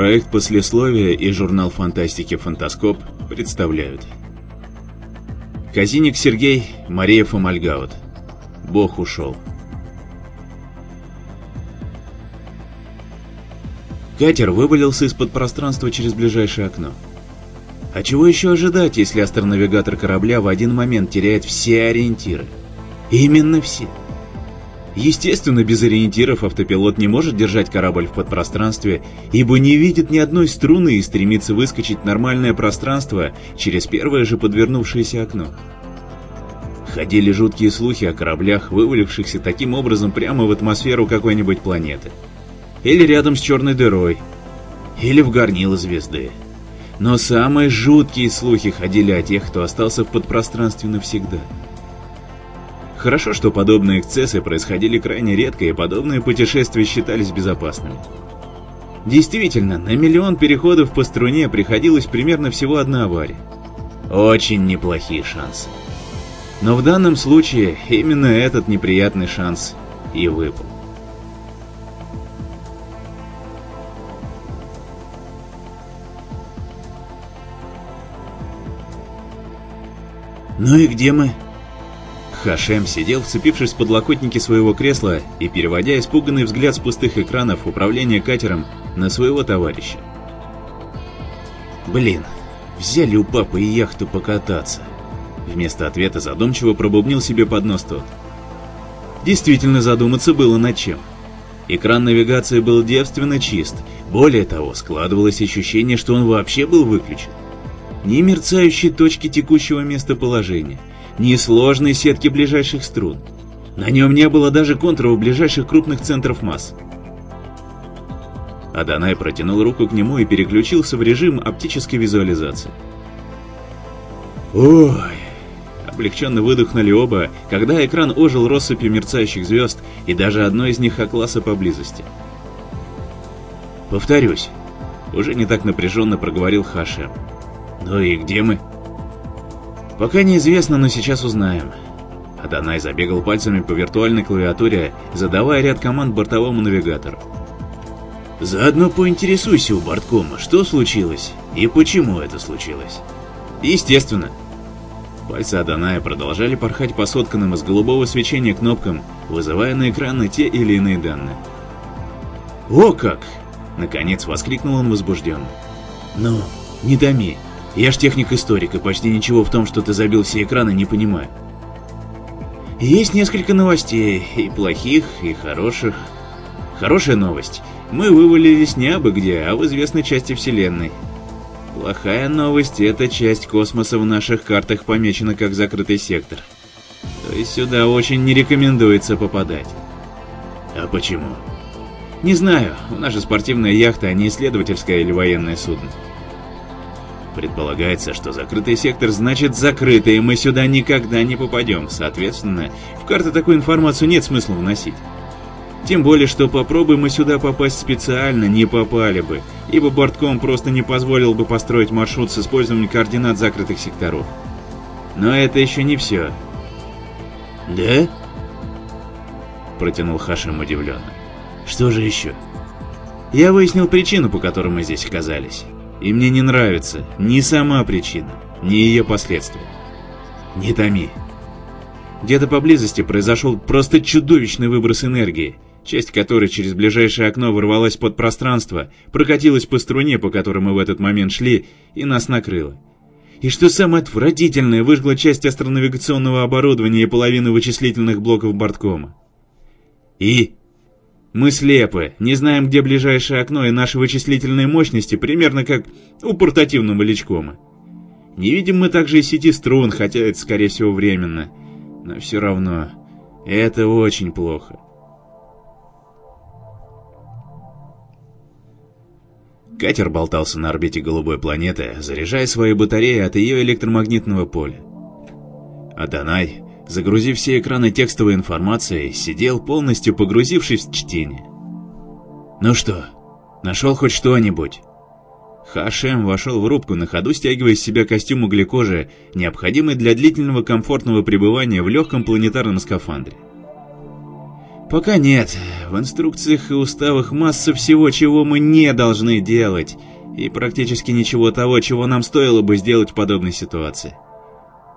Проект послесловия и журнал фантастики «Фантаскоп» представляют. Казиник Сергей, Мария Фомальгаут. Бог ушел. Катер вывалился из-под пространства через ближайшее окно. А чего еще ожидать, если астронавигатор корабля в один момент теряет все ориентиры? Именно все. Естественно, без ориентиров автопилот не может держать корабль в подпространстве, ибо не видит ни одной струны и стремится выскочить в нормальное пространство через первое же подвернувшееся окно. Ходили жуткие слухи о кораблях, вывалившихся таким образом прямо в атмосферу какой-нибудь планеты. Или рядом с черной дырой. Или в горнило звезды. Но самые жуткие слухи ходили о тех, кто остался в подпространстве навсегда. Хорошо, что подобные эксцессы происходили крайне редко, и подобные путешествия считались безопасными. Действительно, на миллион переходов по струне приходилось примерно всего одна авария. Очень неплохие шансы. Но в данном случае именно этот неприятный шанс и выпал. «Ну и где мы?» Хашем сидел, вцепившись в подлокотники своего кресла и переводя испуганный взгляд с пустых экранов управления катером на своего товарища. «Блин, взяли у папы и яхту покататься!» Вместо ответа задумчиво пробубнил себе под нос тот. Действительно задуматься было над чем. Экран навигации был девственно чист, более того, складывалось ощущение, что он вообще был выключен. Ни мерцающей точки текущего местоположения, ни сложной сетки ближайших струн. На нем не было даже контуров ближайших крупных центров масс. Аданай протянул руку к нему и переключился в режим оптической визуализации. «Ой!» Облегченно выдохнули оба, когда экран ожил россыпью мерцающих звезд и даже одной из них окласа поблизости. «Повторюсь», — уже не так напряженно проговорил Хашем. «Ну и где мы?» Пока неизвестно, но сейчас узнаем. Адонай забегал пальцами по виртуальной клавиатуре, задавая ряд команд бортовому навигатору. Заодно поинтересуйся у борткома, что случилось и почему это случилось. Естественно. Пальцы Аданая продолжали порхать по сотканным из голубого свечения кнопкам, вызывая на экраны те или иные данные. «О как!» — наконец воскликнул он возбужденно. «Ну, не томи, я ж техник-историк, и почти ничего в том, что ты забил все экраны, не понимаю. Есть несколько новостей, и плохих, и хороших. Хорошая новость. Мы вывалились не абы где, а в известной части Вселенной. Плохая новость – эта часть космоса в наших картах помечена как закрытый сектор. То есть сюда очень не рекомендуется попадать. А почему? Не знаю, у нас же спортивная яхта, а не исследовательское или военное судно. Предполагается, что закрытый сектор значит закрытый, и мы сюда никогда не попадем. Соответственно, в карты такую информацию нет смысла вносить. Тем более, что попробуй мы сюда попасть специально, не попали бы, ибо бортком просто не позволил бы построить маршрут с использованием координат закрытых секторов. Но это еще не все. «Да?» Протянул Хашим удивленно. «Что же еще?» «Я выяснил причину, по которой мы здесь оказались. И мне не нравится ни сама причина, ни ее последствия. Не томи. Где-то поблизости произошел просто чудовищный выброс энергии, часть которой через ближайшее окно ворвалась под пространство, прокатилась по струне, по которой мы в этот момент шли, и нас накрыло. И что самое отвратительное, выжгла часть астронавигационного оборудования и половину вычислительных блоков борткома. И мы слепы, не знаем, где ближайшее окно, и наши вычислительные мощности примерно как у портативного личкома. Не видим мы также и сети струн, хотя это, скорее всего, временно. Но все равно, это очень плохо. Катер болтался на орбите голубой планеты, заряжая свои батареи от ее электромагнитного поля. Адонай загрузив все экраны текстовой информацией, сидел полностью погрузившись в чтение. «Ну что, нашел хоть что-нибудь?» Хашем вошел в рубку, на ходу стягивая с себя костюм углекожи, необходимый для длительного комфортного пребывания в легком планетарном скафандре. Пока нет. В инструкциях и уставах масса всего, чего мы не должны делать, и практически ничего того, чего нам стоило бы сделать в подобной ситуации.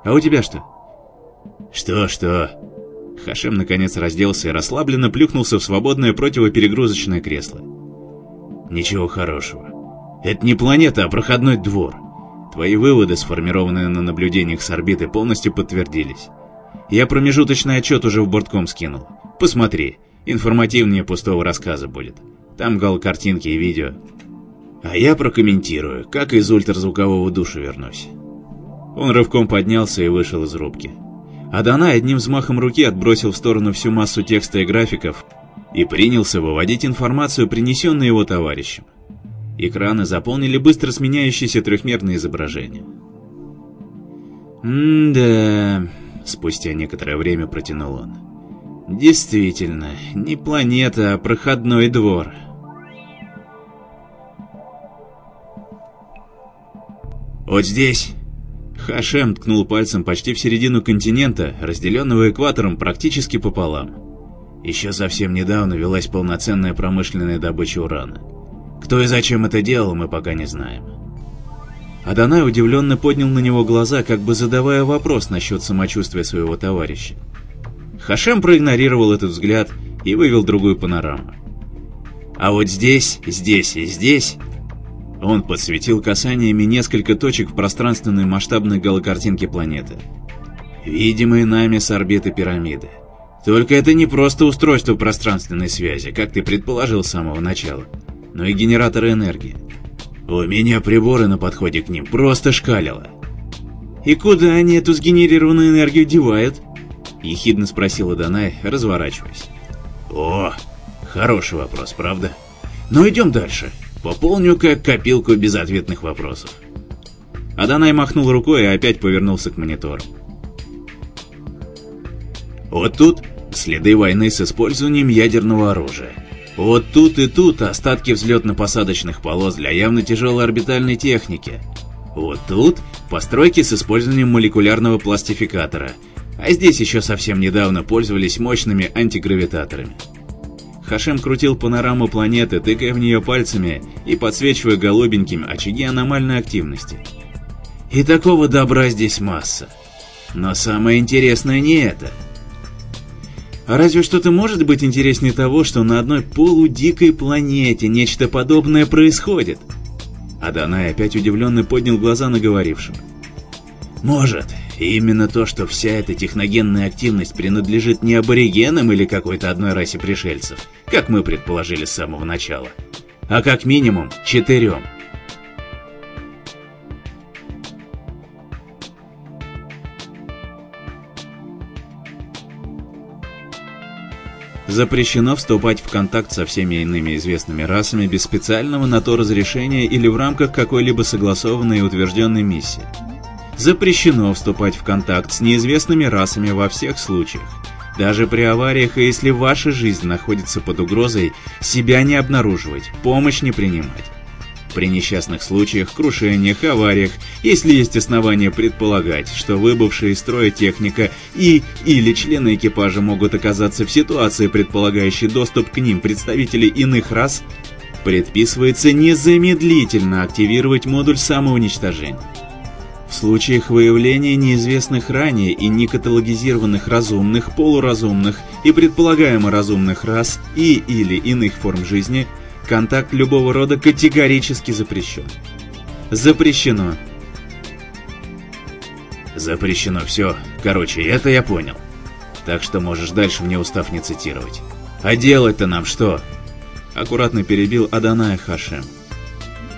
А у тебя что? Что-что? Хашем наконец разделся и расслабленно плюхнулся в свободное противоперегрузочное кресло. Ничего хорошего. Это не планета, а проходной двор. Твои выводы, сформированные на наблюдениях с орбиты, полностью подтвердились. Я промежуточный отчет уже в бортком скинул. Посмотри, информативнее пустого рассказа будет. Там гал картинки и видео. А я прокомментирую, как из ультразвукового душа вернусь. Он рывком поднялся и вышел из рубки. Адонай одним взмахом руки отбросил в сторону всю массу текста и графиков и принялся выводить информацию, принесенную его товарищем. Экраны заполнили быстро сменяющиеся трехмерные изображения. «М-да...» — спустя некоторое время протянул он. «Действительно, не планета, а проходной двор». «Вот здесь...» Хашем ткнул пальцем почти в середину континента, разделенного экватором практически пополам. Еще совсем недавно велась полноценная промышленная добыча урана. Кто и зачем это делал, мы пока не знаем. Адонай удивленно поднял на него глаза, как бы задавая вопрос насчет самочувствия своего товарища. Хашем проигнорировал этот взгляд и вывел другую панораму. А вот здесь, здесь и здесь... Он подсветил касаниями несколько точек в пространственной масштабной галокартинке планеты. Видимые нами с орбиты пирамиды. Только это не просто устройство пространственной связи, как ты предположил с самого начала но и генераторы энергии. У меня приборы на подходе к ним просто шкалило. «И куда они эту сгенерированную энергию девают?» — ехидно спросила Данай, разворачиваясь. «О, хороший вопрос, правда? Но идем дальше. Пополню как копилку безответных вопросов». Аданай махнул рукой и опять повернулся к монитору. Вот тут следы войны с использованием ядерного оружия. Вот тут и тут остатки взлетно-посадочных полос для явно тяжелой орбитальной техники. Вот тут постройки с использованием молекулярного пластификатора, а здесь еще совсем недавно пользовались мощными антигравитаторами. Хашем крутил панораму планеты, тыкая в нее пальцами и подсвечивая голубеньким очаги аномальной активности. И такого добра здесь масса. Но самое интересное не это – а разве что-то может быть интереснее того, что на одной полудикой планете нечто подобное происходит? Аданай опять удивленно поднял глаза на говорившего. Может, именно то, что вся эта техногенная активность принадлежит не аборигенам или какой-то одной расе пришельцев, как мы предположили с самого начала, а как минимум четырем. Запрещено вступать в контакт со всеми иными известными расами без специального на то разрешения или в рамках какой-либо согласованной и утвержденной миссии. Запрещено вступать в контакт с неизвестными расами во всех случаях. Даже при авариях и если ваша жизнь находится под угрозой, себя не обнаруживать, помощь не принимать при несчастных случаях, крушениях, авариях, если есть основания предполагать, что выбывшая из строя техника и или члены экипажа могут оказаться в ситуации, предполагающей доступ к ним представителей иных рас, предписывается незамедлительно активировать модуль самоуничтожения. В случаях выявления неизвестных ранее и не каталогизированных разумных, полуразумных и предполагаемо разумных рас и или иных форм жизни – Контакт любого рода категорически запрещен. Запрещено. Запрещено все. Короче, это я понял. Так что можешь дальше мне устав не цитировать. А делать-то нам что? Аккуратно перебил Аданая Хашем.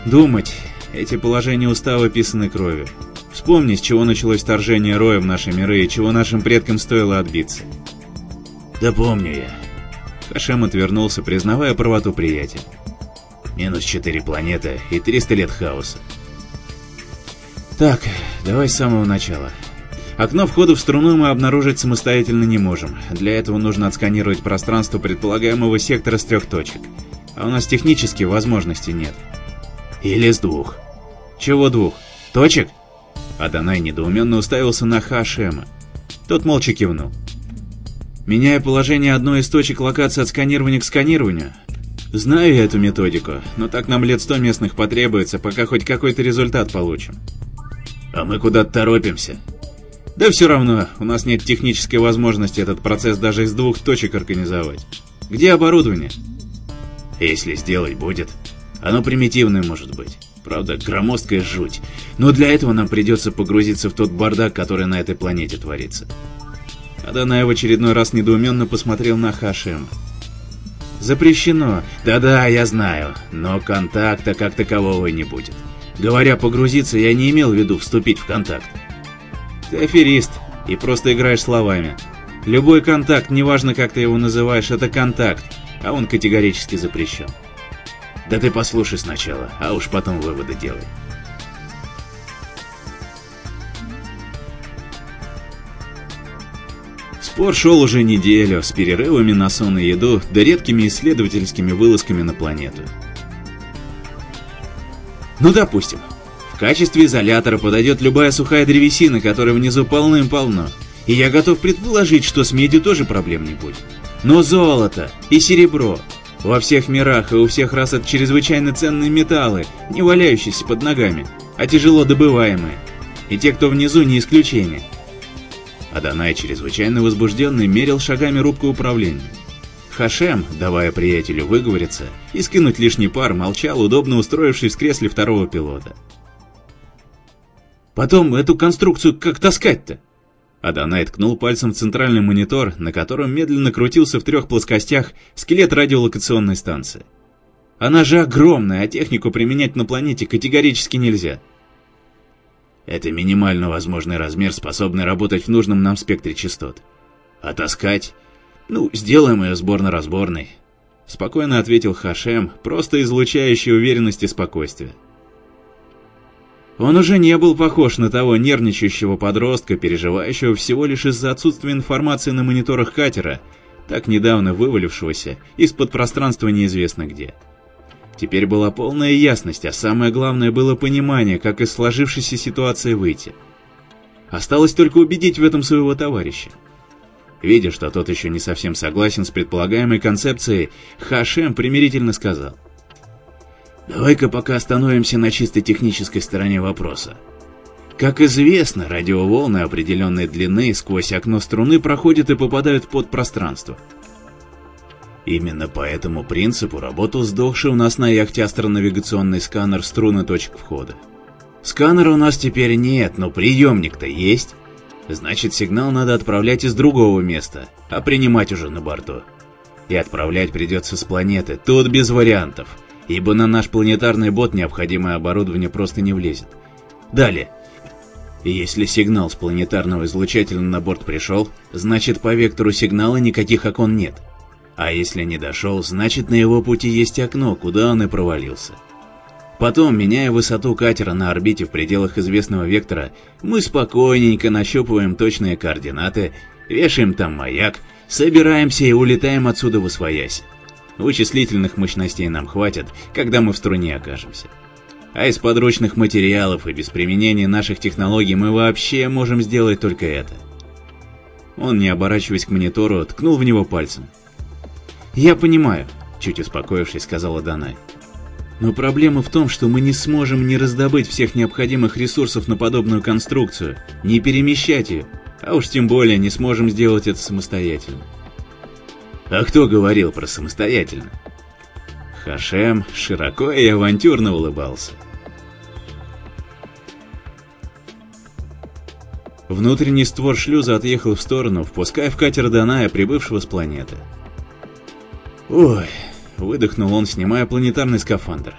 Думать. Эти положения устава писаны кровью. Вспомни, с чего началось вторжение Роя в наши миры и чего нашим предкам стоило отбиться. Да помню я. Хашем отвернулся, признавая правоту приятеля. Минус четыре планеты и 300 лет хаоса. Так, давай с самого начала. Окно входа в струну мы обнаружить самостоятельно не можем. Для этого нужно отсканировать пространство предполагаемого сектора с трех точек. А у нас технически возможности нет. Или с двух. Чего двух? Точек? Аданай недоуменно уставился на Хашема. Тот молча кивнул. меняя положение одной из точек локации от сканирования к сканированию. Знаю я эту методику, но так нам лет сто местных потребуется, пока хоть какой-то результат получим. А мы куда-то торопимся. Да все равно, у нас нет технической возможности этот процесс даже из двух точек организовать. Где оборудование? Если сделать будет. Оно примитивное может быть. Правда, громоздкая жуть. Но для этого нам придется погрузиться в тот бардак, который на этой планете творится. Адонай в очередной раз недоуменно посмотрел на Хашема. Запрещено. Да-да, я знаю. Но контакта как такового не будет. Говоря погрузиться, я не имел в виду вступить в контакт. Ты аферист и просто играешь словами. Любой контакт, неважно как ты его называешь, это контакт, а он категорически запрещен. Да ты послушай сначала, а уж потом выводы делай. Спор шел уже неделю, с перерывами на сон и еду, да редкими исследовательскими вылазками на планету. Ну, допустим, в качестве изолятора подойдет любая сухая древесина, которая внизу полным-полно. И я готов предположить, что с медью тоже проблем не будет. Но золото и серебро во всех мирах и у всех рас это чрезвычайно ценные металлы, не валяющиеся под ногами, а тяжело добываемые. И те, кто внизу, не исключение. Адонай, чрезвычайно возбужденный, мерил шагами рубку управления. Хашем, давая приятелю выговориться и скинуть лишний пар, молчал, удобно устроившись в кресле второго пилота. «Потом эту конструкцию как таскать-то?» Адонай ткнул пальцем в центральный монитор, на котором медленно крутился в трех плоскостях скелет радиолокационной станции. «Она же огромная, а технику применять на планете категорически нельзя». Это минимально возможный размер, способный работать в нужном нам спектре частот. А таскать? Ну, сделаем ее сборно-разборной. Спокойно ответил Хашем, просто излучающий уверенность и спокойствие. Он уже не был похож на того нервничающего подростка, переживающего всего лишь из-за отсутствия информации на мониторах катера, так недавно вывалившегося из-под пространства неизвестно где. Теперь была полная ясность, а самое главное было понимание, как из сложившейся ситуации выйти. Осталось только убедить в этом своего товарища. Видя, что тот еще не совсем согласен с предполагаемой концепцией, Хашем примирительно сказал. «Давай-ка пока остановимся на чисто технической стороне вопроса. Как известно, радиоволны определенной длины сквозь окно струны проходят и попадают под пространство. Именно по этому принципу работал сдохший у нас на яхте астронавигационный сканер струны точек входа. Сканера у нас теперь нет, но приемник-то есть. Значит, сигнал надо отправлять из другого места, а принимать уже на борту. И отправлять придется с планеты, тут без вариантов, ибо на наш планетарный бот необходимое оборудование просто не влезет. Далее. Если сигнал с планетарного излучателя на борт пришел, значит по вектору сигнала никаких окон нет. А если не дошел, значит на его пути есть окно, куда он и провалился. Потом, меняя высоту катера на орбите в пределах известного вектора, мы спокойненько нащупываем точные координаты, вешаем там маяк, собираемся и улетаем отсюда в освоясь. Вычислительных мощностей нам хватит, когда мы в струне окажемся. А из подручных материалов и без применения наших технологий мы вообще можем сделать только это. Он, не оборачиваясь к монитору, ткнул в него пальцем. «Я понимаю», — чуть успокоившись, сказала Данай. «Но проблема в том, что мы не сможем не раздобыть всех необходимых ресурсов на подобную конструкцию, не перемещать ее, а уж тем более не сможем сделать это самостоятельно». «А кто говорил про самостоятельно?» Хашем широко и авантюрно улыбался. Внутренний створ шлюза отъехал в сторону, впуская в катер Даная, прибывшего с планеты. «Ой», — выдохнул он, снимая планетарный скафандр.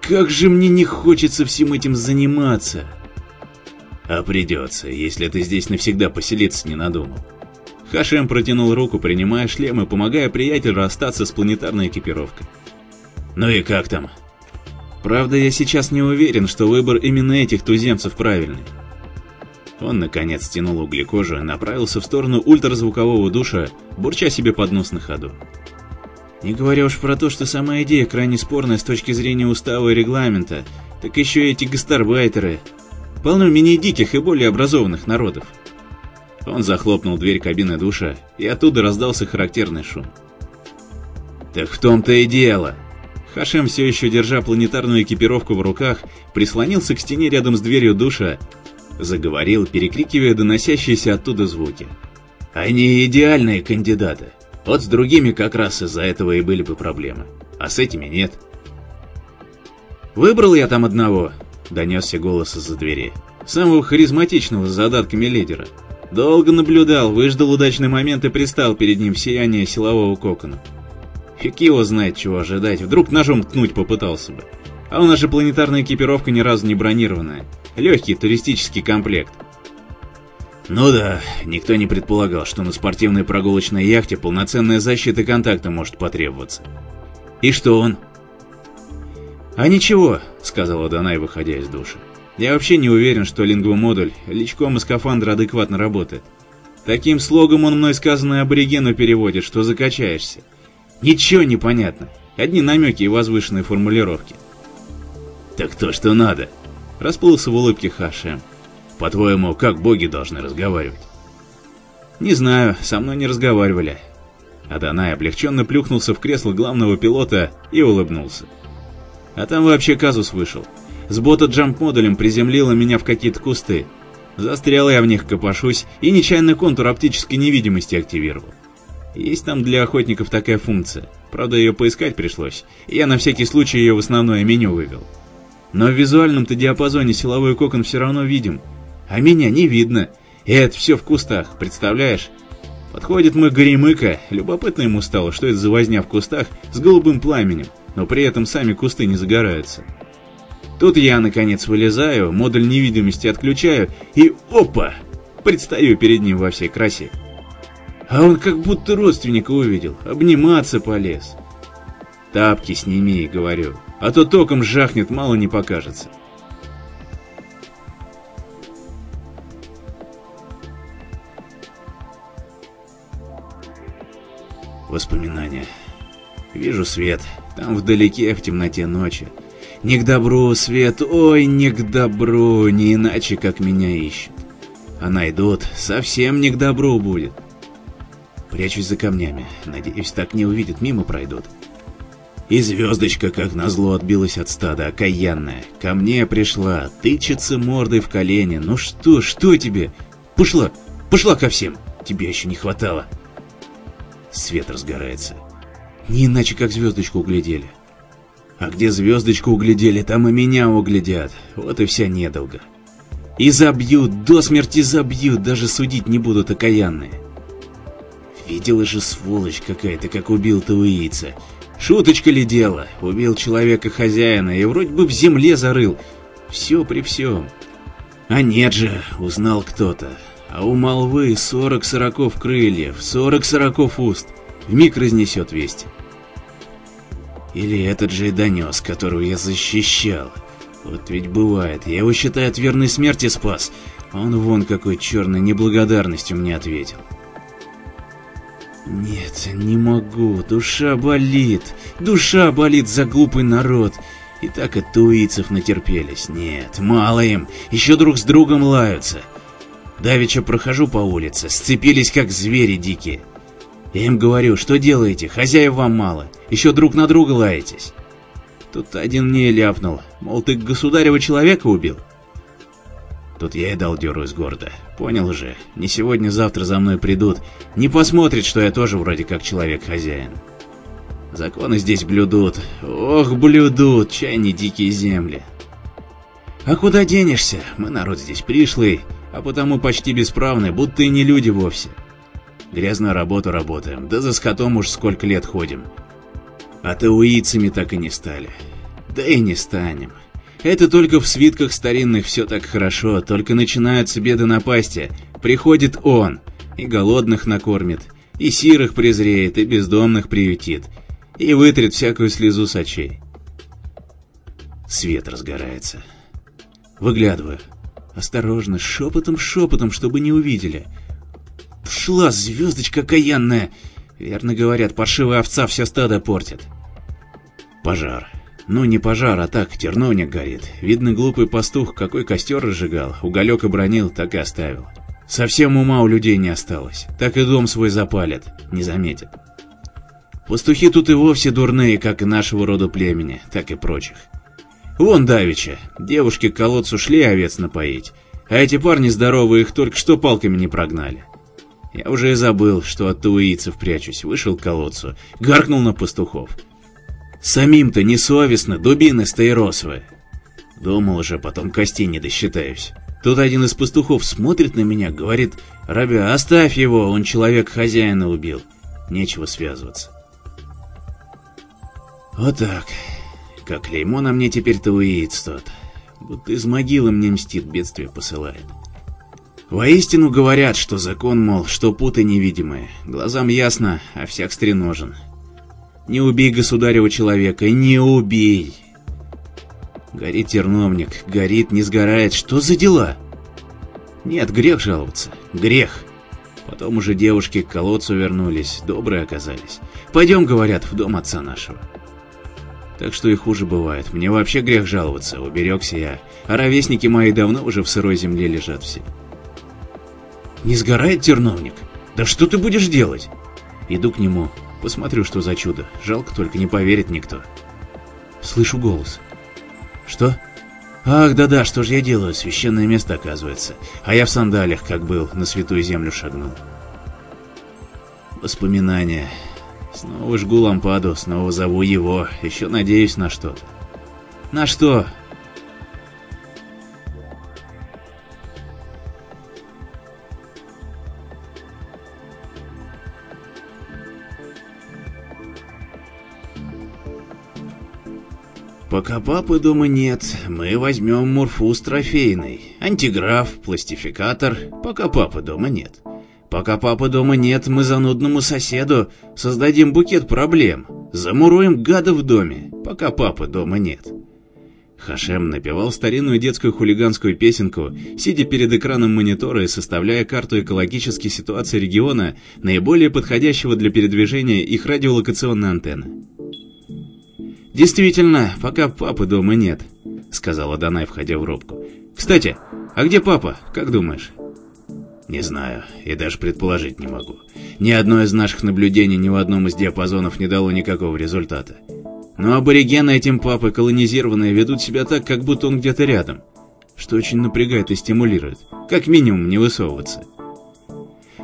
«Как же мне не хочется всем этим заниматься!» «А придется, если ты здесь навсегда поселиться не надумал». Хашем протянул руку, принимая шлем и помогая приятелю расстаться с планетарной экипировкой. «Ну и как там?» «Правда, я сейчас не уверен, что выбор именно этих туземцев правильный». Он, наконец, стянул углекожу и направился в сторону ультразвукового душа, бурча себе под нос на ходу. Не говоря уж про то, что сама идея крайне спорная с точки зрения устава и регламента, так еще и эти гастарбайтеры. Полно менее диких и более образованных народов. Он захлопнул дверь кабины душа, и оттуда раздался характерный шум. «Так в том-то и дело!» Хашем, все еще держа планетарную экипировку в руках, прислонился к стене рядом с дверью душа, заговорил, перекрикивая доносящиеся оттуда звуки. «Они идеальные кандидаты. Вот с другими как раз из-за этого и были бы проблемы. А с этими нет». «Выбрал я там одного», — донесся голос из-за двери. «Самого харизматичного с задатками лидера. Долго наблюдал, выждал удачный момент и пристал перед ним в сияние силового кокона. Фиг его знает, чего ожидать, вдруг ножом ткнуть попытался бы. А у нас же планетарная экипировка ни разу не бронированная. Легкий туристический комплект. Ну да, никто не предполагал, что на спортивной прогулочной яхте полноценная защита контакта может потребоваться. И что он? А ничего, сказала Данай, выходя из душа. Я вообще не уверен, что лингвомодуль личком и скафандра адекватно работает. Таким слогом он мной сказанное аборигену переводит, что закачаешься. Ничего не понятно. Одни намеки и возвышенные формулировки. Так то, что надо. Расплылся в улыбке Хашем. По-твоему, как боги должны разговаривать? Не знаю, со мной не разговаривали. Адонай облегченно плюхнулся в кресло главного пилота и улыбнулся. А там вообще казус вышел. С бота джамп-модулем приземлила меня в какие-то кусты. Застрял я в них, копошусь, и нечаянно контур оптической невидимости активировал. Есть там для охотников такая функция. Правда, ее поискать пришлось, я на всякий случай ее в основное меню вывел. Но в визуальном-то диапазоне силовой кокон все равно видим, а меня не видно. И это все в кустах, представляешь? Подходит мой горемыка, любопытно ему стало, что это за возня в кустах с голубым пламенем, но при этом сами кусты не загораются. Тут я, наконец, вылезаю, модуль невидимости отключаю, и опа! Предстаю перед ним во всей красе. А он как будто родственника увидел, обниматься полез. Тапки сними, говорю, а то током жахнет, мало не покажется. Воспоминания. Вижу свет, там вдалеке, в темноте ночи. Не к добру, Свет, ой, не к добру, не иначе, как меня ищут. А найдут, совсем не к добру будет. Прячусь за камнями, надеюсь, так не увидят, мимо пройдут. И звездочка, как назло, отбилась от стада, окаянная. Ко мне пришла, тычется мордой в колени. Ну что, что тебе? Пошла, пошла ко всем. Тебе еще не хватало. Свет разгорается. Не иначе, как звездочку углядели. А где звездочку углядели, там и меня углядят. Вот и вся недолга. И забьют, до смерти забьют, даже судить не будут окаянные. Видела же сволочь какая-то, как убил Тауица. Шуточка ли дело? Убил человека хозяина и вроде бы в земле зарыл. Все при всем. А нет же, узнал кто-то. А у молвы сорок сороков крыльев, сорок сороков уст. Вмиг разнесет весть. Или этот же и донес, которого я защищал. Вот ведь бывает, я его, считаю, от верной смерти спас, а он вон какой черной неблагодарностью мне ответил. Нет, не могу, душа болит, душа болит за глупый народ. И так от туицев натерпелись. Нет, мало им, еще друг с другом лаются. Давеча прохожу по улице, сцепились как звери дикие. Я им говорю, что делаете, хозяев вам мало, еще друг на друга лаетесь. Тут один мне ляпнул, мол, ты государева человека убил. Тут я и дал дёру из города. Понял же, не сегодня-завтра за мной придут, не посмотрят, что я тоже вроде как человек-хозяин. Законы здесь блюдут, ох, блюдут, чай не дикие земли. А куда денешься? Мы народ здесь пришлый, а потому почти бесправный, будто и не люди вовсе. Грязную работу работаем, да за скотом уж сколько лет ходим. А тауицами так и не стали. Да и не станем. Это только в свитках старинных все так хорошо, только начинаются беды напасти. Приходит он, и голодных накормит, и сирых презреет, и бездомных приютит, и вытрет всякую слезу с очей. Свет разгорается. Выглядываю. Осторожно, шепотом-шепотом, чтобы не увидели — Шла звездочка каянная. Верно говорят, паршивая овца все стадо портит. Пожар. Ну, не пожар, а так, терновник горит. Видно, глупый пастух какой костер разжигал, уголек обронил, так и оставил. Совсем ума у людей не осталось. Так и дом свой запалят, не заметят. Пастухи тут и вовсе дурные, как и нашего рода племени, так и прочих. Вон давеча, девушки к колодцу шли овец напоить, а эти парни здоровые их только что палками не прогнали. Я уже и забыл, что от туицев прячусь, вышел к колодцу, гаркнул на пастухов. Самим-то несовестно, дубины стаиросовые. Думал уже, потом костей не досчитаюсь. Тут один из пастухов смотрит на меня, говорит, «Рабя, оставь его, он человек хозяина убил. Нечего связываться». Вот так. Как клеймо на мне теперь туиец тот. Будто из могилы мне мстит, бедствие посылает. Воистину говорят, что закон, мол, что путы невидимые. Глазам ясно, а всяк стреножен. Не убей государева человека, не убей! Горит терновник, горит, не сгорает. Что за дела? Нет, грех жаловаться. Грех. Потом уже девушки к колодцу вернулись, добрые оказались. Пойдем, говорят, в дом отца нашего. Так что и хуже бывает. Мне вообще грех жаловаться, уберегся я. А ровесники мои давно уже в сырой земле лежат все. Не сгорает терновник? Да что ты будешь делать? Иду к нему, посмотрю, что за чудо. Жалко только, не поверит никто. Слышу голос. Что? Ах, да-да, что же я делаю? Священное место, оказывается. А я в сандалиях, как был, на святую землю шагнул. Воспоминания. Снова жгу лампаду, снова зову его. Еще надеюсь на что-то. На что? Пока папы дома нет, мы возьмем мурфуз трофейный, антиграф, пластификатор, пока папы дома нет. Пока папы дома нет, мы занудному соседу создадим букет проблем, замуруем гада в доме, пока папы дома нет. Хашем напевал старинную детскую хулиганскую песенку, сидя перед экраном монитора и составляя карту экологической ситуации региона, наиболее подходящего для передвижения их радиолокационной антенны. «Действительно, пока папы дома нет», — сказала Данай, входя в робку. «Кстати, а где папа, как думаешь?» «Не знаю, и даже предположить не могу. Ни одно из наших наблюдений ни в одном из диапазонов не дало никакого результата. Но аборигены этим папы колонизированные ведут себя так, как будто он где-то рядом, что очень напрягает и стимулирует, как минимум не высовываться.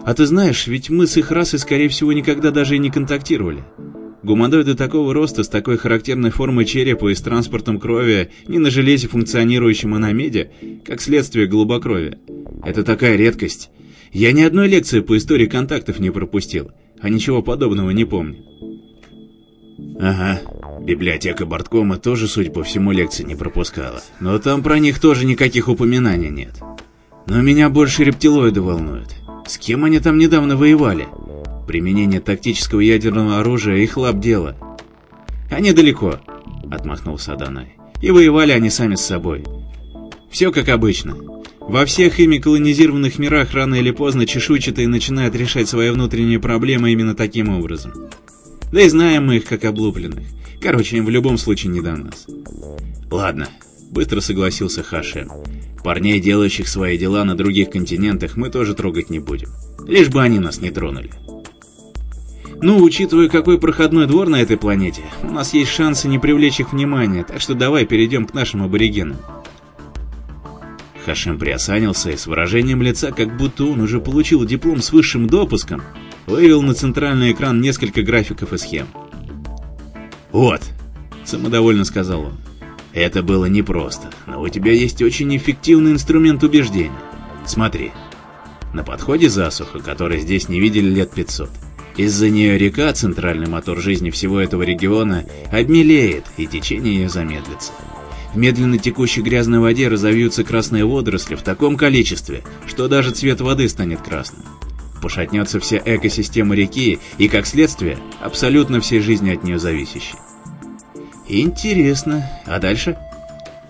А ты знаешь, ведь мы с их расой, скорее всего, никогда даже и не контактировали. Гуманоиды такого роста с такой характерной формой черепа и с транспортом крови не на железе, функционирующем, а на меди, как следствие голубокровия. Это такая редкость. Я ни одной лекции по истории контактов не пропустил, а ничего подобного не помню. Ага, библиотека Борткома тоже, судя по всему, лекции не пропускала. Но там про них тоже никаких упоминаний нет. Но меня больше рептилоиды волнуют. С кем они там недавно воевали? Применение тактического ядерного оружия их лап дело. Они далеко, отмахнулся Адонай. И воевали они сами с собой. Все как обычно. Во всех ими колонизированных мирах рано или поздно чешуйчатые начинают решать свои внутренние проблемы именно таким образом. Да и знаем мы их как облупленных. Короче, им в любом случае не до нас. Ладно, быстро согласился Хашем. Парней, делающих свои дела на других континентах, мы тоже трогать не будем. Лишь бы они нас не тронули. Ну, учитывая, какой проходной двор на этой планете, у нас есть шансы не привлечь их внимания, так что давай перейдем к нашим аборигенам. Хашим приосанился и с выражением лица, как будто он уже получил диплом с высшим допуском, вывел на центральный экран несколько графиков и схем. «Вот», — самодовольно сказал он, — «это было непросто, но у тебя есть очень эффективный инструмент убеждения. Смотри, на подходе засуха, которой здесь не видели лет 500. Из-за нее река, центральный мотор жизни всего этого региона, обмелеет, и течение ее замедлится. В медленно текущей грязной воде разовьются красные водоросли в таком количестве, что даже цвет воды станет красным. Пошатнется вся экосистема реки и, как следствие, абсолютно все жизни от нее зависящие. Интересно. А дальше?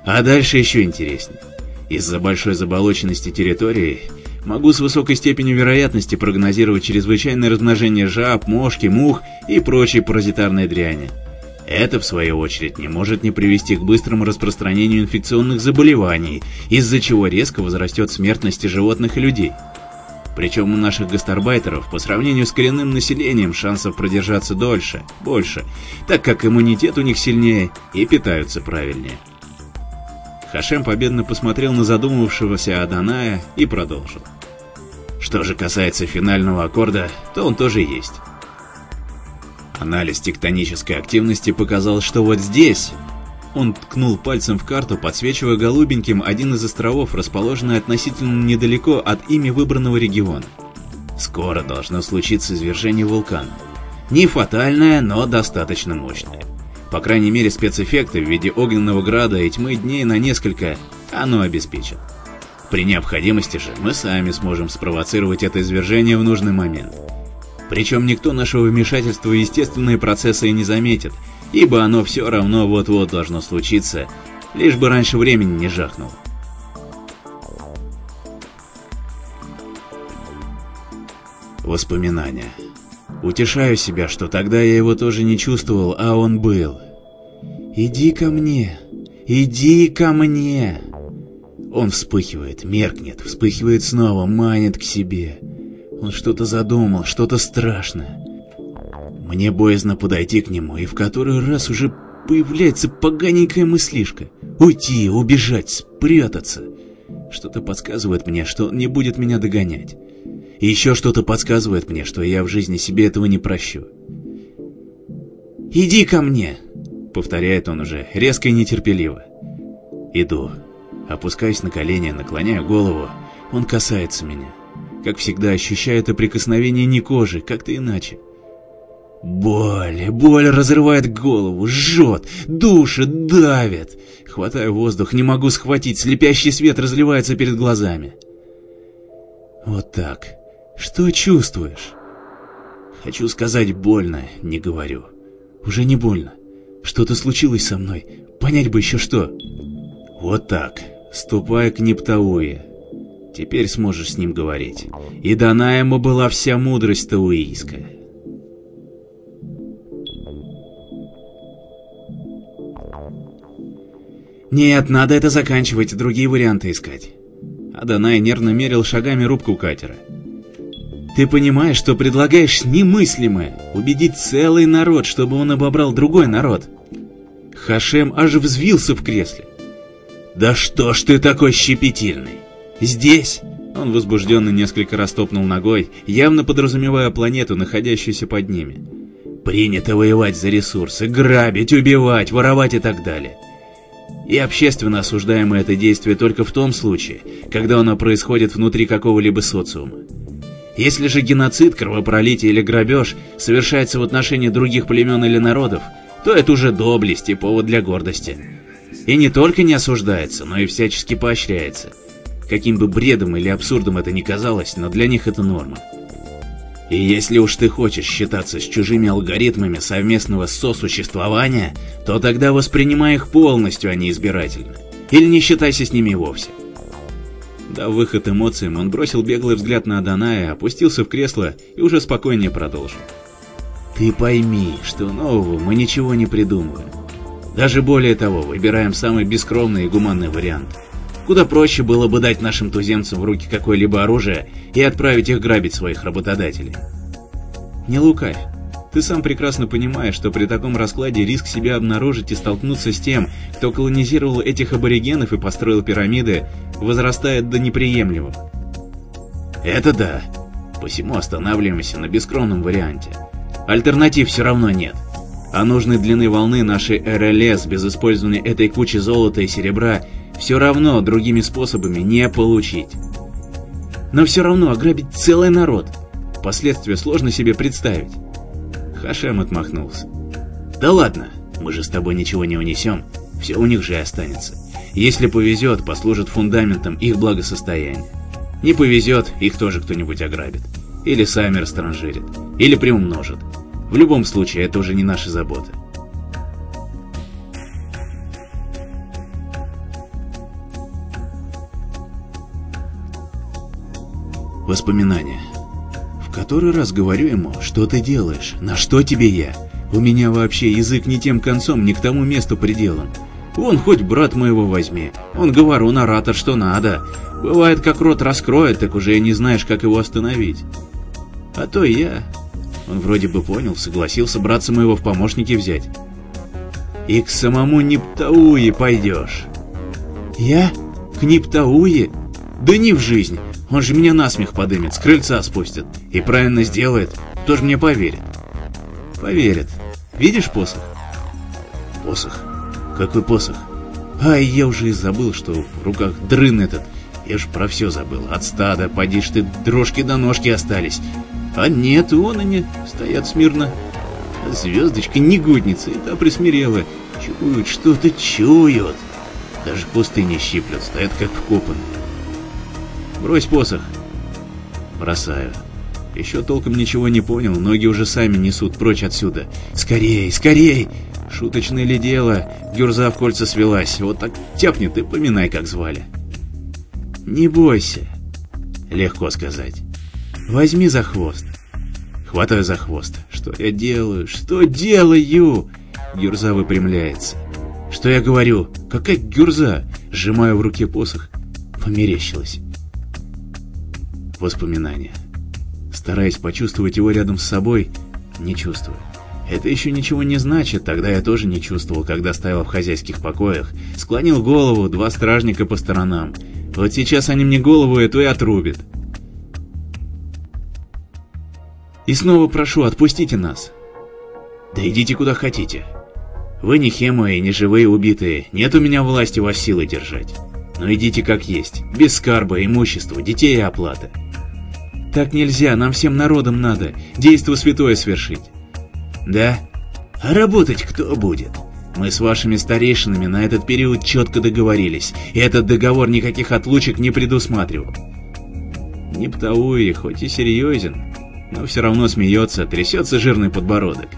А дальше еще интереснее. Из-за большой заболоченности территории Могу с высокой степенью вероятности прогнозировать чрезвычайное размножение жаб, мошки, мух и прочей паразитарной дряни. Это, в свою очередь, не может не привести к быстрому распространению инфекционных заболеваний, из-за чего резко возрастет смертность животных и людей. Причем у наших гастарбайтеров по сравнению с коренным населением шансов продержаться дольше, больше, так как иммунитет у них сильнее и питаются правильнее. Хашем победно посмотрел на задумавшегося Аданая и продолжил. Что же касается финального аккорда, то он тоже есть. Анализ тектонической активности показал, что вот здесь... Он ткнул пальцем в карту, подсвечивая голубеньким один из островов, расположенный относительно недалеко от ими выбранного региона. Скоро должно случиться извержение вулкана. Не фатальное, но достаточно мощное. По крайней мере, спецэффекты в виде огненного града и тьмы дней на несколько оно обеспечит. При необходимости же мы сами сможем спровоцировать это извержение в нужный момент. Причем никто нашего вмешательства в естественные процессы и не заметит, ибо оно все равно вот-вот должно случиться, лишь бы раньше времени не жахнуло. Воспоминания. Утешаю себя, что тогда я его тоже не чувствовал, а он был. «Иди ко мне! Иди ко мне!» Он вспыхивает, меркнет, вспыхивает снова, манит к себе. Он что-то задумал, что-то страшное. Мне боязно подойти к нему, и в который раз уже появляется поганенькая мыслишка. Уйти, убежать, спрятаться. Что-то подсказывает мне, что он не будет меня догонять. И еще что-то подсказывает мне, что я в жизни себе этого не прощу. «Иди ко мне!» — повторяет он уже, резко и нетерпеливо. Иду. Опускаюсь на колени, наклоняю голову. Он касается меня. Как всегда, ощущаю это прикосновение не кожи, как-то иначе. Боль, боль разрывает голову, жжет, душит, давит. Хватаю воздух, не могу схватить, слепящий свет разливается перед глазами. Вот так. Что чувствуешь? Хочу сказать больно, не говорю. Уже не больно. Что-то случилось со мной. Понять бы еще что. Вот так. Ступай к Нептауе. Теперь сможешь с ним говорить. И дана ему была вся мудрость тауийская. Нет, надо это заканчивать, другие варианты искать. Адонай нервно мерил шагами рубку катера. Ты понимаешь, что предлагаешь немыслимое — убедить целый народ, чтобы он обобрал другой народ? Хашем аж взвился в кресле. «Да что ж ты такой щепетильный? Здесь?» Он возбужденно несколько раз топнул ногой, явно подразумевая планету, находящуюся под ними. «Принято воевать за ресурсы, грабить, убивать, воровать и так далее. И общественно осуждаемо это действие только в том случае, когда оно происходит внутри какого-либо социума. Если же геноцид, кровопролитие или грабеж совершается в отношении других племен или народов, то это уже доблесть и повод для гордости. И не только не осуждается, но и всячески поощряется. Каким бы бредом или абсурдом это ни казалось, но для них это норма. И если уж ты хочешь считаться с чужими алгоритмами совместного сосуществования, то тогда воспринимай их полностью, а не избирательно. Или не считайся с ними вовсе. Дав выход эмоциям, он бросил беглый взгляд на Аданая, опустился в кресло и уже спокойнее продолжил. «Ты пойми, что нового мы ничего не придумываем. Даже более того, выбираем самый бескровный и гуманный вариант. Куда проще было бы дать нашим туземцам в руки какое-либо оружие и отправить их грабить своих работодателей. Не лукавь. Ты сам прекрасно понимаешь, что при таком раскладе риск себя обнаружить и столкнуться с тем, кто колонизировал этих аборигенов и построил пирамиды, возрастает до неприемлемого. Это да. Посему останавливаемся на бескровном варианте. Альтернатив все равно нет а нужной длины волны нашей РЛС без использования этой кучи золота и серебра все равно другими способами не получить. Но все равно ограбить целый народ. Последствия сложно себе представить. Хашем отмахнулся. Да ладно, мы же с тобой ничего не унесем, все у них же останется. Если повезет, послужит фундаментом их благосостояния. Не повезет, их тоже кто-нибудь ограбит. Или сами растранжирит. Или приумножит. В любом случае, это уже не наша забота. Воспоминания. В который раз говорю ему, что ты делаешь, на что тебе я? У меня вообще язык не тем концом, не к тому месту приделан. Вон хоть брат моего возьми. Он говорун, оратор, что надо. Бывает, как рот раскроет, так уже и не знаешь, как его остановить. А то я... Он вроде бы понял, согласился братца моего в помощники взять. И к самому Нептауе пойдешь. Я? К Нептауе? Да не в жизнь. Он же меня насмех подымет, с крыльца спустит. И правильно сделает. Кто же мне поверит? Поверит. Видишь посох? Посох? Какой посох? Ай, я уже и забыл, что в руках дрын этот. Я ж про все забыл. От стада, поди ж ты, дрожки до ножки остались. А нет, вон они, стоят смирно. А звездочка негодница, и та присмирела. Чуют, что-то чуют. Даже пустыни щиплют, стоят как вкопанные. Брось посох. Бросаю. Еще толком ничего не понял, ноги уже сами несут прочь отсюда. Скорей, скорей! Шуточное ли дело? Гюрза в кольца свелась. Вот так тяпнет и поминай, как звали. Не бойся. Легко сказать. Возьми за хвост. Хватаю за хвост. Что я делаю? Что делаю? Гюрза выпрямляется. Что я говорю? Какая гюрза? Сжимаю в руке посох. Померещилась. Воспоминания. Стараясь почувствовать его рядом с собой, не чувствую. Это еще ничего не значит, тогда я тоже не чувствовал, когда стоял в хозяйских покоях. Склонил голову, два стражника по сторонам. Вот сейчас они мне голову эту и отрубят. И снова прошу, отпустите нас. Да идите куда хотите. Вы не хемы не живые убитые, нет у меня власти вас силой держать. Но идите как есть, без скарба, имущества, детей и оплаты. Так нельзя, нам всем народом надо, действо святое свершить. Да? А работать кто будет? Мы с вашими старейшинами на этот период четко договорились, и этот договор никаких отлучек не предусматривал. Нептауи, хоть и серьезен, но все равно смеется, трясется жирный подбородок.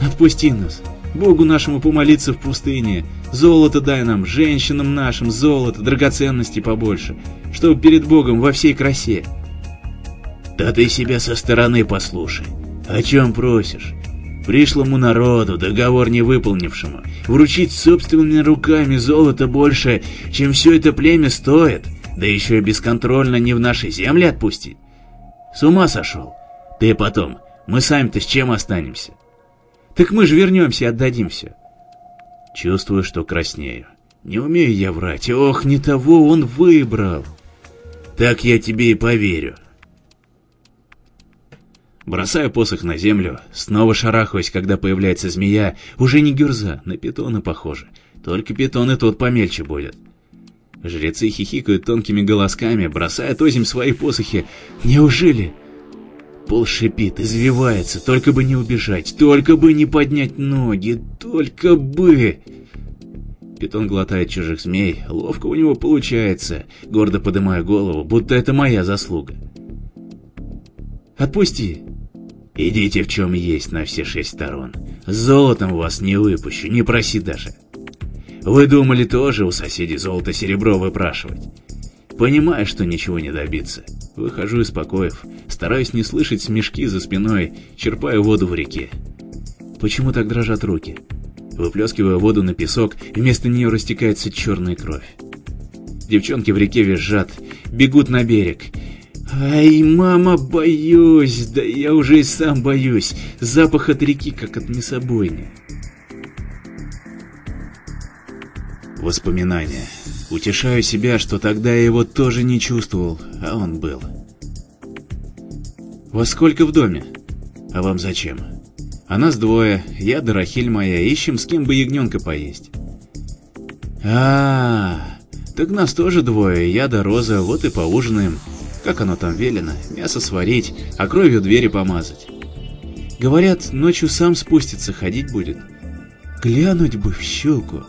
Отпусти нас, Богу нашему помолиться в пустыне, золото дай нам, женщинам нашим золото, драгоценностей побольше, чтобы перед Богом во всей красе. Да ты себя со стороны послушай. О чем просишь? Пришлому народу, договор не выполнившему, вручить собственными руками золото больше, чем все это племя стоит, да еще и бесконтрольно не в нашей земле отпустить? С ума сошел? Ты потом, мы сами-то с чем останемся? Так мы же вернемся и отдадим все. Чувствую, что краснею. Не умею я врать. Ох, не того он выбрал. Так я тебе и поверю. Бросаю посох на землю, снова шарахаюсь, когда появляется змея, уже не гюрза, на питона похоже. Только питон и тот помельче будет. Жрецы хихикают тонкими голосками, бросают озим свои посохи. Неужели? Пол шипит, извивается, только бы не убежать, только бы не поднять ноги, только бы... Питон глотает чужих змей, ловко у него получается, гордо поднимая голову, будто это моя заслуга. «Отпусти!» Идите в чем есть на все шесть сторон. Золотом вас не выпущу, не проси даже. Вы думали тоже у соседей золото-серебро выпрашивать? Понимаю, что ничего не добиться. Выхожу из покоев, стараюсь не слышать смешки за спиной, черпаю воду в реке. Почему так дрожат руки? Выплескиваю воду на песок, вместо нее растекается черная кровь. Девчонки в реке визжат, бегут на берег. Ай, мама, боюсь, да я уже и сам боюсь. Запах от реки, как от мясобойни. Воспоминания. Утешаю себя, что тогда я его тоже не чувствовал, а он был. Во сколько в доме? А вам зачем? А нас двое, я да Рахиль моя, ищем с кем бы ягненка поесть. А, -а, -а так нас тоже двое, я да Роза, вот и поужинаем. Как оно там велено, мясо сварить, а кровью двери помазать. Говорят, ночью сам спустится, ходить будет. Глянуть бы в щелку.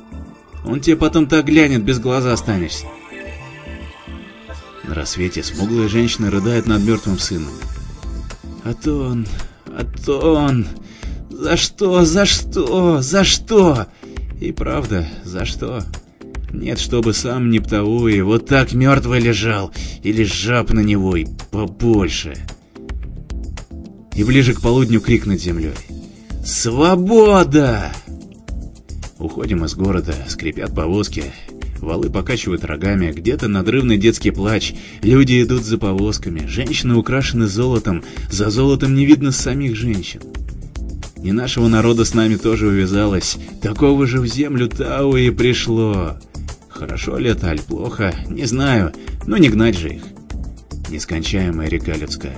Он тебе потом так глянет, без глаза останешься. На рассвете смуглая женщина рыдает над мертвым сыном. А то он, а то он... За что, за что, за что? И правда, за что? Нет, чтобы сам Нептауи вот так мертвый лежал, или жаб на него, и побольше. И ближе к полудню крик над землей. «Свобода!» Уходим из города, скрипят повозки, валы покачивают рогами, где-то надрывный детский плач, люди идут за повозками, женщины украшены золотом, за золотом не видно самих женщин. Не нашего народа с нами тоже увязалось, такого же в землю Тау и пришло. Хорошо ли это, аль плохо, не знаю, но не гнать же их. Нескончаемая река людская.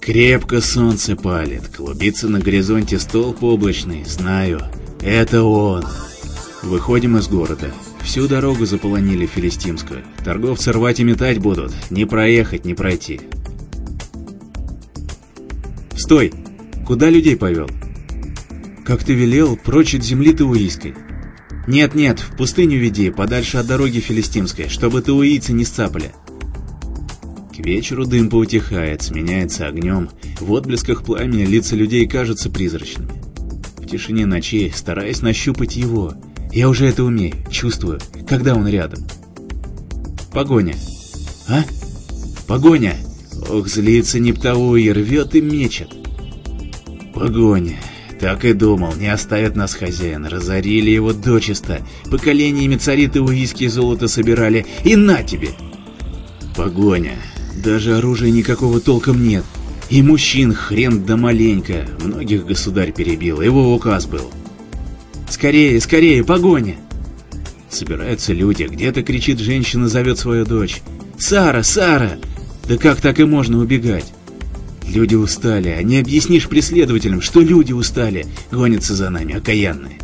Крепко солнце палит, клубится на горизонте столб облачный, знаю, это он. Выходим из города. Всю дорогу заполонили филистимскую. Торговцы рвать и метать будут, не проехать, не пройти. Стой! Куда людей повел? Как ты велел, прочь от земли Тауийской. Нет-нет, в пустыню веди, подальше от дороги филистимской, чтобы тауийцы не сцапали. К вечеру дым поутихает, сменяется огнем, в отблесках пламени лица людей кажутся призрачными. В тишине ночи, стараясь нащупать его, я уже это умею, чувствую, когда он рядом. Погоня. А? Погоня! Ох, злится Нептауи, рвет и мечет. Погоня. Так и думал, не оставят нас хозяин. Разорили его дочисто. Поколениями цари Тауийские золото собирали. И на тебе! Погоня. Даже оружия никакого толком нет. И мужчин хрен да маленько. Многих государь перебил, его указ был. Скорее, скорее, погоня! Собираются люди, где-то кричит женщина, зовет свою дочь. «Сара, Сара!» Да как так и можно убегать? Люди устали, а не объяснишь преследователям, что люди устали, гонятся за нами, окаянные.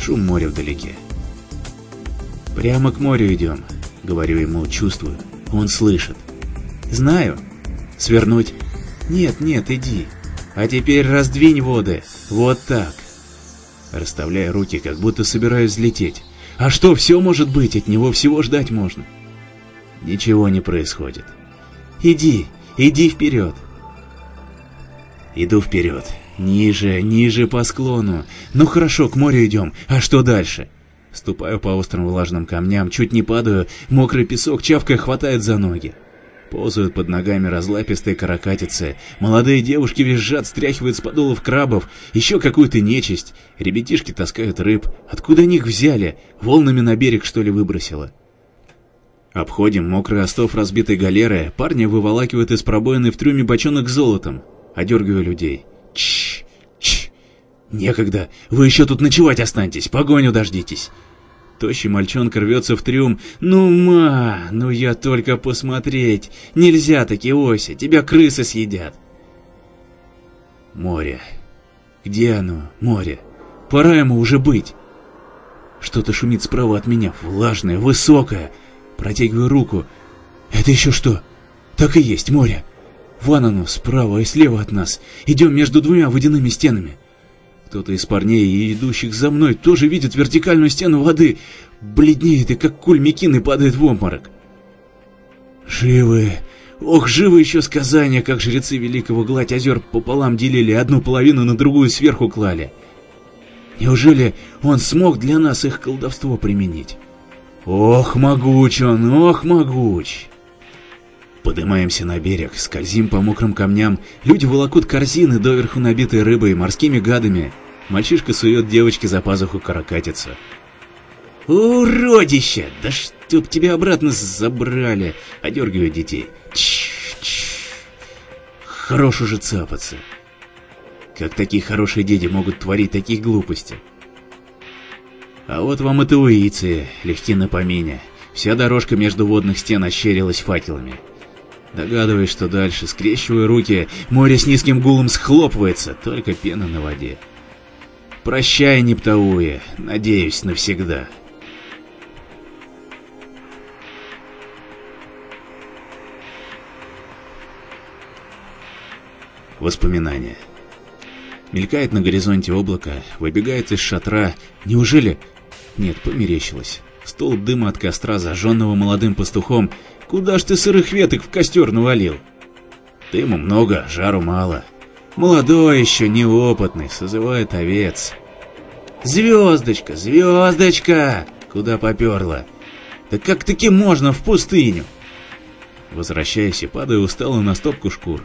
Шум моря вдалеке. «Прямо к морю идем», — говорю ему, чувствую. Он слышит. «Знаю. Свернуть?» «Нет, нет, иди. А теперь раздвинь воды. Вот так». Расставляя руки, как будто собираюсь взлететь. «А что, все может быть, от него всего ждать можно». Ничего не происходит. «Иди, иди вперед». Иду вперед. Ниже, ниже по склону. Ну хорошо, к морю идем. А что дальше? Ступаю по острым влажным камням, чуть не падаю, мокрый песок чавкой хватает за ноги. Ползают под ногами разлапистые каракатицы, молодые девушки визжат, стряхивают с подолов крабов, еще какую-то нечисть. Ребятишки таскают рыб. Откуда них взяли? Волнами на берег, что ли, выбросило? Обходим мокрый остов разбитой галеры, парни выволакивают из пробоины в трюме бочонок с золотом. Одергиваю людей. Чш, чш. Некогда. Вы еще тут ночевать останетесь. Погоню дождитесь. Тощий мальчонка рвется в трюм. «Ну, ма, ну я только посмотреть. Нельзя таки, Ося, тебя крысы съедят». Море. Где оно, море? Пора ему уже быть. Что-то шумит справа от меня, влажное, высокое. Протягиваю руку. Это еще что? Так и есть море. Вон оно, справа и слева от нас. Идем между двумя водяными стенами. Кто-то из парней и идущих за мной тоже видит вертикальную стену воды. Бледнеет и как куль мекины падает в обморок. Живы. Ох, живы еще сказания, как жрецы Великого Гладь озер пополам делили, одну половину на другую сверху клали. Неужели он смог для нас их колдовство применить? Ох, могуч он, ох, могуч. Поднимаемся на берег, скользим по мокрым камням, люди волокут корзины, доверху набитые рыбой, морскими гадами. Мальчишка сует девочке за пазуху каракатицу. «Уродище! Да чтоб тебя обратно забрали!» — одергиваю детей. Чш, чш. Хорош уже цапаться. Как такие хорошие дети могут творить такие глупости? А вот вам и тауийцы, легки на помине. Вся дорожка между водных стен ощерилась факелами. Догадываясь, что дальше, скрещиваю руки, море с низким гулом схлопывается, только пена на воде. Прощай, Нептауе, надеюсь, навсегда. Воспоминания. Мелькает на горизонте облако, выбегает из шатра. Неужели... Нет, померещилось. Столб дыма от костра, зажженного молодым пастухом, Куда ж ты сырых веток в костер навалил? Дыма много, жару мало. Молодой еще, неопытный, созывает овец. Звездочка, звездочка! Куда поперла? Да как таки можно в пустыню? Возвращаясь и падаю устало на стопку шкур.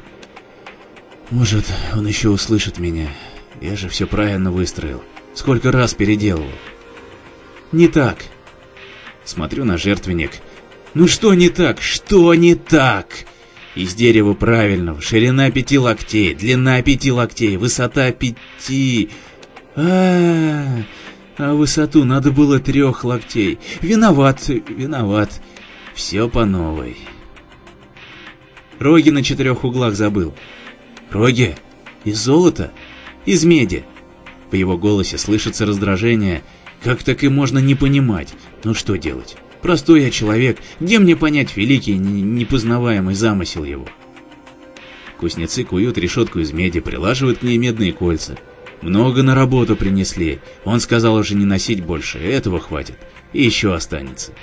Может, он еще услышит меня. Я же все правильно выстроил. Сколько раз переделывал. Не так. Смотрю на жертвенник. Ну что не так? Что не так? Из дерева правильного, ширина пяти локтей, длина пяти локтей, высота пяти... А, -а, а, а высоту надо было трех локтей. Виноват, виноват. Все по новой. Роги на четырех углах забыл. Роги? Из золота? Из меди? По его голосе слышится раздражение. Как так и можно не понимать? Ну что делать? Простой я человек, где мне понять великий, непознаваемый замысел его? Кузнецы куют решетку из меди, прилаживают к ней медные кольца. Много на работу принесли. Он сказал уже не носить больше, этого хватит. И еще останется.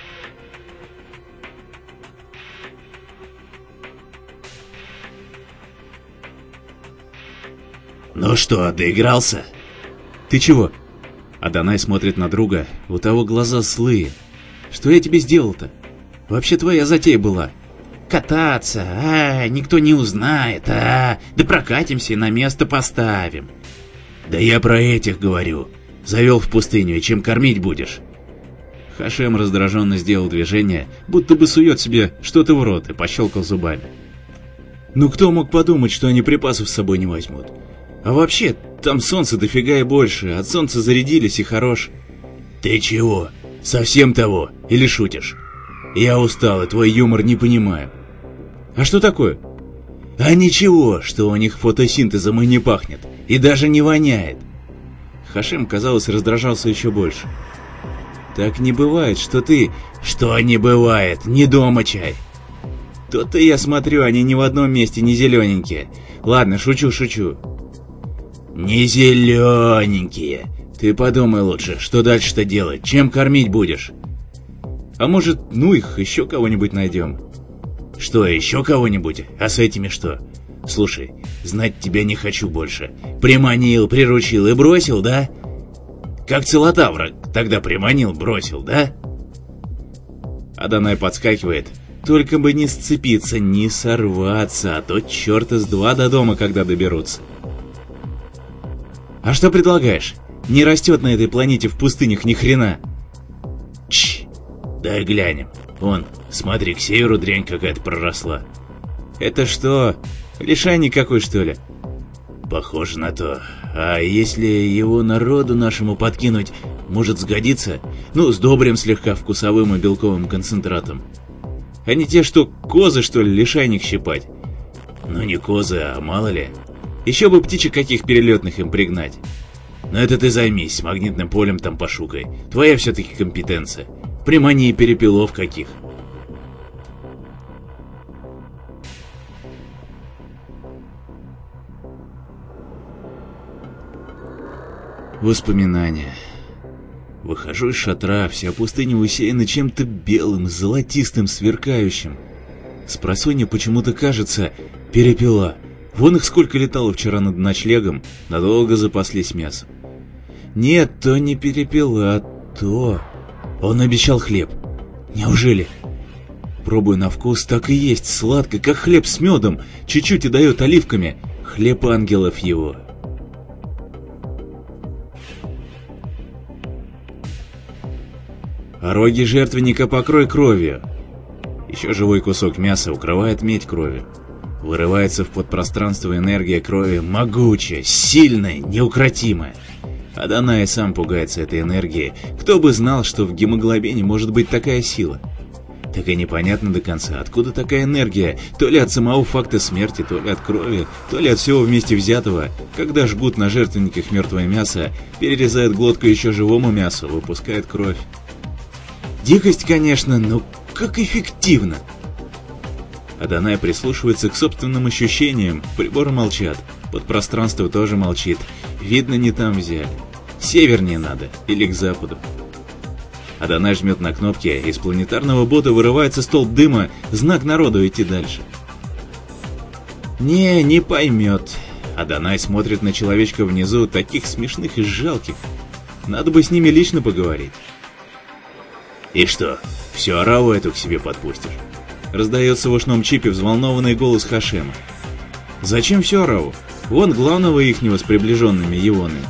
«Ну что, доигрался?» «Ты чего?» Адонай смотрит на друга, у того глаза злые. «Что я тебе сделал-то? Вообще твоя затея была. Кататься, а, никто не узнает, а, да прокатимся и на место поставим». «Да я про этих говорю. Завел в пустыню, и чем кормить будешь?» Хашем раздраженно сделал движение, будто бы сует себе что-то в рот и пощелкал зубами. «Ну кто мог подумать, что они припасов с собой не возьмут? А вообще, там солнце дофига и больше, от солнца зарядились и хорош. Ты чего? Совсем того? Или шутишь? Я устал, и твой юмор не понимаю. А что такое? А ничего, что у них фотосинтезом и не пахнет, и даже не воняет. Хашим, казалось, раздражался еще больше. Так не бывает, что ты... Что не бывает? Не дома чай. То-то я смотрю, они ни в одном месте не зелененькие. Ладно, шучу, шучу. «Не зелененькие. Ты подумай лучше, что дальше-то делать, чем кормить будешь?» «А может, ну их, еще кого-нибудь найдем?» «Что, еще кого-нибудь? А с этими что?» «Слушай, знать тебя не хочу больше. Приманил, приручил и бросил, да?» «Как целотавра, тогда приманил, бросил, да?» Адонай подскакивает. Только бы не сцепиться, не сорваться, а то черта с два до дома, когда доберутся. А что предлагаешь? Не растет на этой планете в пустынях ни хрена. Дай глянем. Вон, смотри, к северу дрянь какая-то проросла. Это что, лишайник какой, что ли? Похоже на то. А если его народу нашему подкинуть, может сгодиться? Ну, с добрым слегка вкусовым и белковым концентратом. А не те, что козы, что ли, лишайник щипать? Ну, не козы, а мало ли. Еще бы птичек каких перелетных им пригнать. Но это ты займись, магнитным полем там пошукай. Твоя все-таки компетенция. Примани перепелов каких. Воспоминания. Выхожу из шатра, вся пустыня усеяна чем-то белым, золотистым, сверкающим. Спросонья почему-то кажется перепела — Вон их сколько летало вчера над ночлегом, надолго запаслись мясом. Нет, то не перепела, то... Он обещал хлеб. Неужели? Пробую на вкус, так и есть, сладко, как хлеб с медом, чуть-чуть и дает оливками. Хлеб ангелов его. А роги жертвенника покрой кровью. Еще живой кусок мяса укрывает медь кровью. Вырывается в подпространство энергия крови могучая, сильная, неукротимая. Адана и сам пугается этой энергии. Кто бы знал, что в гемоглобине может быть такая сила? Так и непонятно до конца, откуда такая энергия, то ли от самого факта смерти, то ли от крови, то ли от всего вместе взятого. Когда жгут на жертвенниках мертвое мясо, перерезают глотку еще живому мясу, выпускает кровь. Дикость, конечно, но как эффективно! Адонай прислушивается к собственным ощущениям, приборы молчат, подпространство тоже молчит, видно не там взяли. Севернее надо, или к западу. Адонай жмет на кнопки, из планетарного бота вырывается столб дыма, знак народу идти дальше. Не, не поймет. Адонай смотрит на человечка внизу, таких смешных и жалких. Надо бы с ними лично поговорить. И что, всю ораву эту к себе подпустишь? Раздается в ушном чипе взволнованный голос Хашема. «Зачем все Рау? Вон главного ихнего с приближенными егонами.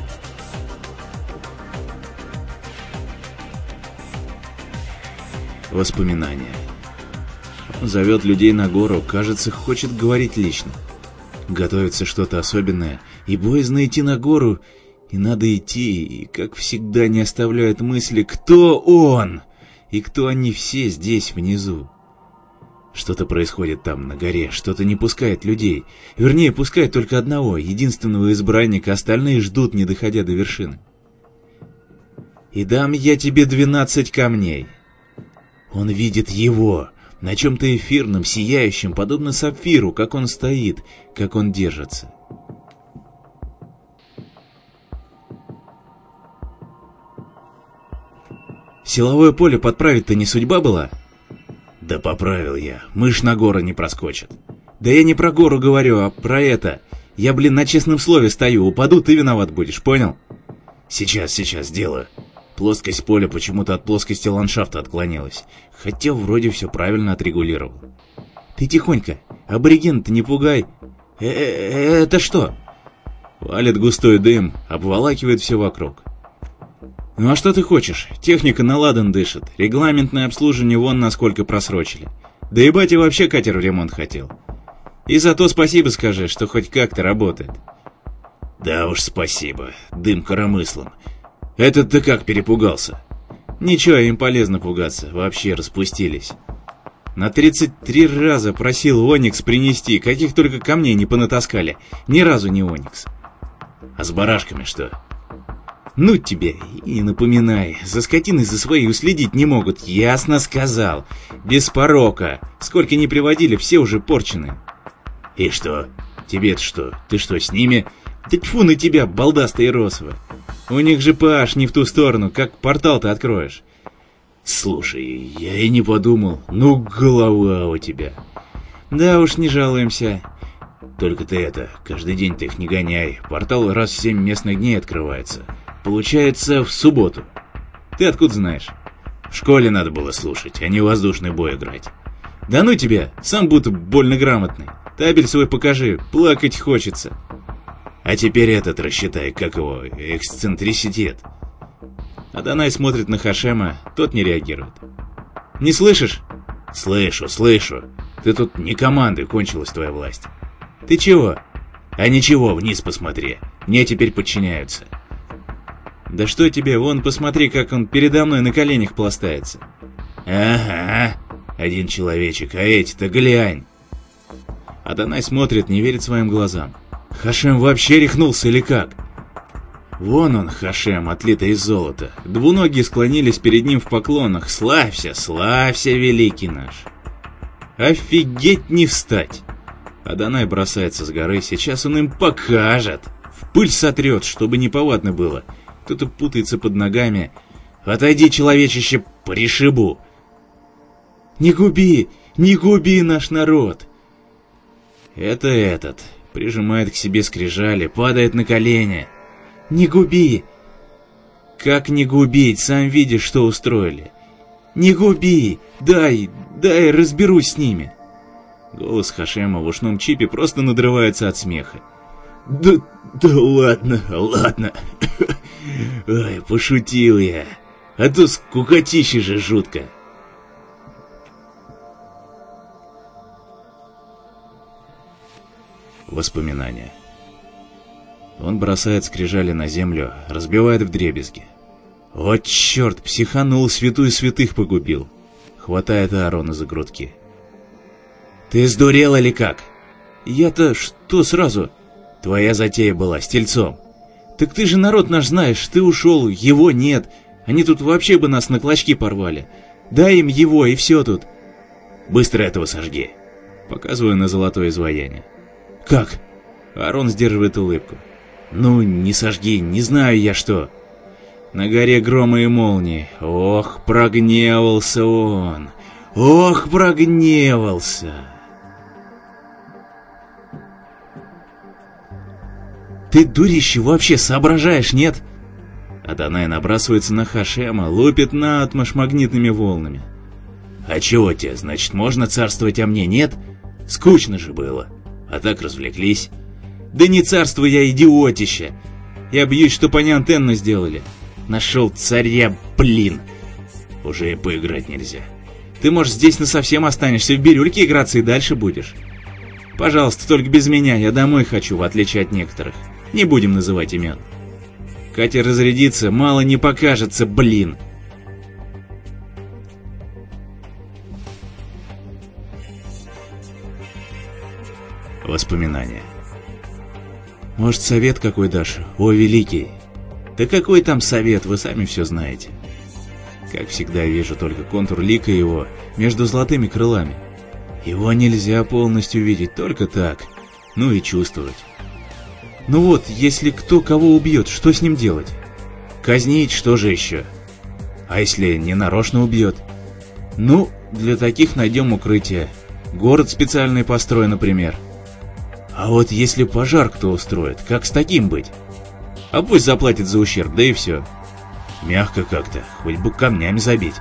Воспоминания. Он зовет людей на гору, кажется, хочет говорить лично. Готовится что-то особенное, и боязно идти на гору, и надо идти, и, как всегда, не оставляет мысли, кто он, и кто они все здесь внизу. Что-то происходит там, на горе, что-то не пускает людей. Вернее, пускает только одного, единственного избранника, остальные ждут, не доходя до вершины. «И дам я тебе двенадцать камней». Он видит его, на чем-то эфирном, сияющем, подобно сапфиру, как он стоит, как он держится. Силовое поле подправить-то не судьба была? Да поправил я. Мышь на гору не проскочит. Да я не про гору говорю, а про это. Я, блин, на честном слове стою. Упаду, ты виноват будешь, понял? Сейчас, сейчас, делаю. Плоскость поля почему-то от плоскости ландшафта отклонилась. Хотя вроде все правильно отрегулировал. Ты тихонько, абориген-то не пугай. Э -э -э это что? Валит густой дым, обволакивает все вокруг. Ну а что ты хочешь? Техника на ладан дышит. Регламентное обслуживание вон насколько просрочили. Да и батя вообще катер в ремонт хотел. И за то спасибо скажи, что хоть как-то работает. Да уж спасибо. Дым коромыслом. Этот ты как перепугался? Ничего, им полезно пугаться. Вообще распустились. На 33 раза просил Оникс принести, каких только камней не понатаскали. Ни разу не Оникс. А с барашками что? Ну тебе и напоминай, за скотиной за своей уследить не могут, ясно сказал. Без порока. Сколько не приводили, все уже порчены. И что? Тебе-то что? Ты что, с ними? Да тьфу на тебя, балдастая Росова. У них же паш не в ту сторону, как портал-то откроешь. Слушай, я и не подумал. Ну, голова у тебя. Да уж, не жалуемся. Только ты это, каждый день ты их не гоняй. Портал раз в семь местных дней открывается. Получается, в субботу. Ты откуда знаешь? В школе надо было слушать, а не воздушный бой играть. Да ну тебя, сам будто больно грамотный. Табель свой покажи, плакать хочется. А теперь этот рассчитай, как его, эксцентриситет. Адонай смотрит на Хашема, тот не реагирует. «Не слышишь?» «Слышу, слышу. Ты тут не командой, кончилась твоя власть». «Ты чего?» «А ничего, вниз посмотри. Мне теперь подчиняются». Да что тебе, вон посмотри, как он передо мной на коленях пластается. Ага, один человечек, а эти-то глянь. Адонай смотрит, не верит своим глазам. Хашем вообще рехнулся или как? Вон он, Хашем, отлитый из золота. Двуногие склонились перед ним в поклонах. Славься, славься, великий наш. Офигеть не встать. Адонай бросается с горы, сейчас он им покажет. В пыль сотрет, чтобы неповадно было кто-то путается под ногами. «Отойди, человечище, пришибу!» «Не губи! Не губи наш народ!» Это этот. Прижимает к себе скрижали, падает на колени. «Не губи!» «Как не губить? Сам видишь, что устроили!» «Не губи! Дай, дай, разберусь с ними!» Голос Хашема в ушном чипе просто надрывается от смеха. «Да, да ладно, ладно. Ой, пошутил я. А то скукотище же жутко. Воспоминания. Он бросает скрижали на землю, разбивает в дребезги. Вот черт, психанул, святую святых погубил. Хватает Аарона за грудки. Ты сдурел или как? Я-то что сразу? Твоя затея была с тельцом. Так ты же народ наш знаешь, ты ушел, его нет. Они тут вообще бы нас на клочки порвали. Дай им его, и все тут. Быстро этого сожги. Показываю на золотое изваяние. Как? Арон сдерживает улыбку. Ну, не сожги, не знаю я что. На горе грома и молнии. Ох, прогневался он. Ох, прогневался. Ты, дурище, вообще соображаешь, нет?» Адонай набрасывается на Хашема, лупит на отмашь магнитными волнами. «А чего тебе, значит, можно царствовать, а мне нет? Скучно же было. А так развлеклись». «Да не царство я, идиотище! Я бьюсь, чтоб они антенну сделали. Нашел царя, блин! Уже и поиграть нельзя. Ты, может, здесь насовсем останешься, в бирюльке играться и дальше будешь. Пожалуйста, только без меня, я домой хочу, в отличие от некоторых. Не будем называть имен. Катя разрядится, мало не покажется, блин. Воспоминания. Может, совет какой дашь? О, великий! Да какой там совет, вы сами все знаете. Как всегда, вижу только контур лика его между золотыми крылами. Его нельзя полностью видеть, только так. Ну и чувствовать. Ну вот, если кто кого убьет, что с ним делать? Казнить, что же еще? А если не нарочно убьет? Ну, для таких найдем укрытие. Город специальный построй, например. А вот если пожар кто устроит, как с таким быть? А пусть заплатит за ущерб, да и все. Мягко как-то, хоть бы камнями забить.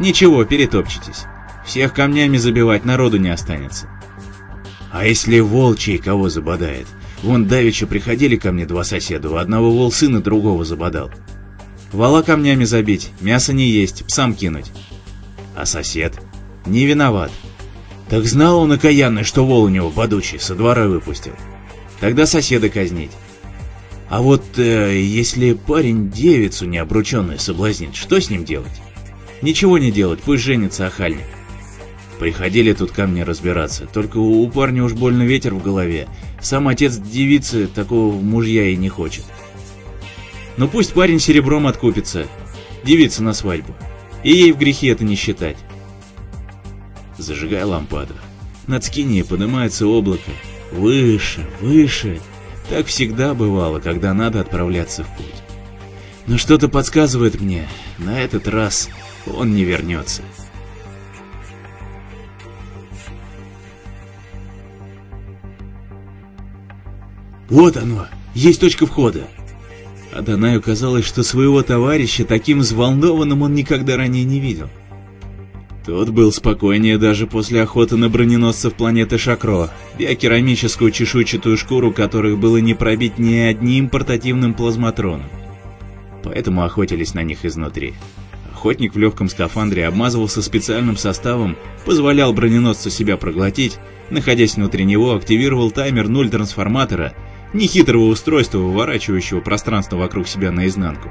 Ничего, перетопчетесь. Всех камнями забивать народу не останется. А если волчий кого забодает? Вон давеча приходили ко мне два соседа, у одного вол другого забодал. Вала камнями забить, мясо не есть, псам кинуть. А сосед? Не виноват. Так знал он окаянный, что вол у него бодучий, со двора выпустил. Тогда соседа казнить. А вот э, если парень девицу необрученную соблазнит, что с ним делать? Ничего не делать, пусть женится охальник. Приходили тут ко мне разбираться, только у парня уж больно ветер в голове. Сам отец девицы такого мужья и не хочет. Но ну пусть парень серебром откупится, девица на свадьбу. И ей в грехе это не считать. Зажигай лампаду. Над скинией поднимается облако. Выше, выше. Так всегда бывало, когда надо отправляться в путь. Но что-то подсказывает мне, на этот раз он не вернется. Вот оно, есть точка входа. А Данаю казалось, что своего товарища таким взволнованным он никогда ранее не видел. Тот был спокойнее даже после охоты на броненосцев планеты Шакро, биокерамическую чешуйчатую шкуру которых было не пробить ни одним портативным плазматроном. Поэтому охотились на них изнутри. Охотник в легком скафандре обмазывался специальным составом, позволял броненосцу себя проглотить, находясь внутри него, активировал таймер нуль трансформатора, нехитрого устройства, выворачивающего пространство вокруг себя наизнанку,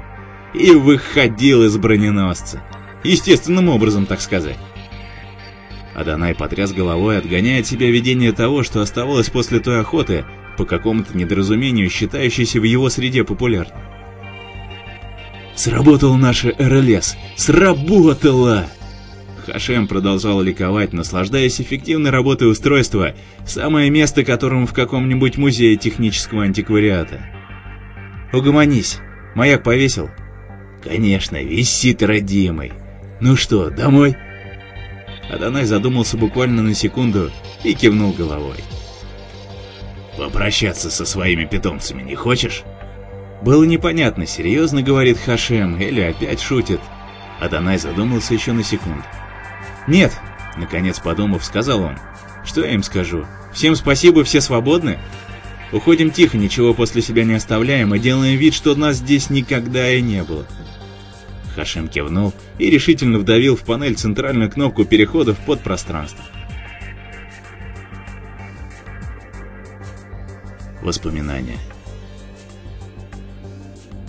и выходил из броненосца. Естественным образом, так сказать. Адонай потряс головой, отгоняя от себя видение того, что оставалось после той охоты, по какому-то недоразумению, считающейся в его среде популярной. «Сработал наше РЛС! Сработало!» Хашем продолжал ликовать, наслаждаясь эффективной работой устройства, самое место которому в каком-нибудь музее технического антиквариата. «Угомонись! Маяк повесил?» «Конечно, висит родимый!» «Ну что, домой?» Адонай задумался буквально на секунду и кивнул головой. «Попрощаться со своими питомцами не хочешь?» Было непонятно, серьезно говорит Хашем или опять шутит. Адонай задумался еще на секунду. «Нет», — наконец подумав, сказал он. «Что я им скажу? Всем спасибо, все свободны? Уходим тихо, ничего после себя не оставляем и делаем вид, что нас здесь никогда и не было. Хашим кивнул и решительно вдавил в панель центральную кнопку перехода в подпространство. Воспоминания.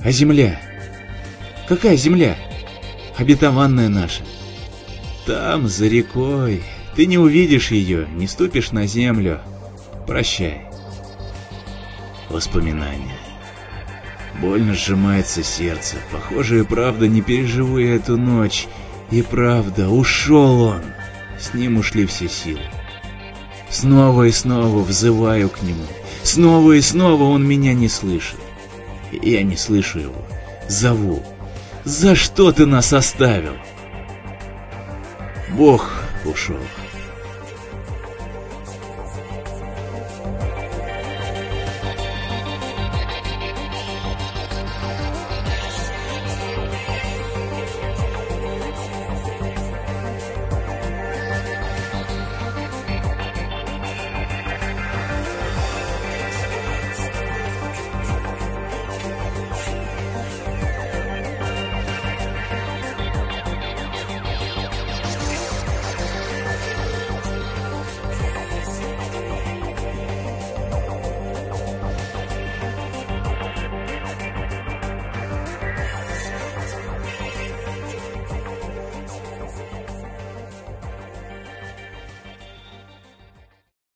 А земля? Какая земля? Обетованная наша. Там, за рекой. Ты не увидишь ее, не ступишь на землю. Прощай. Воспоминания. Больно сжимается сердце. Похоже, и правда не переживу я эту ночь. И правда, ушел он. С ним ушли все силы. Снова и снова взываю к нему. Снова и снова он меня не слышит. И я не слышу его. Зову. За что ты нас оставил? Бог ушел.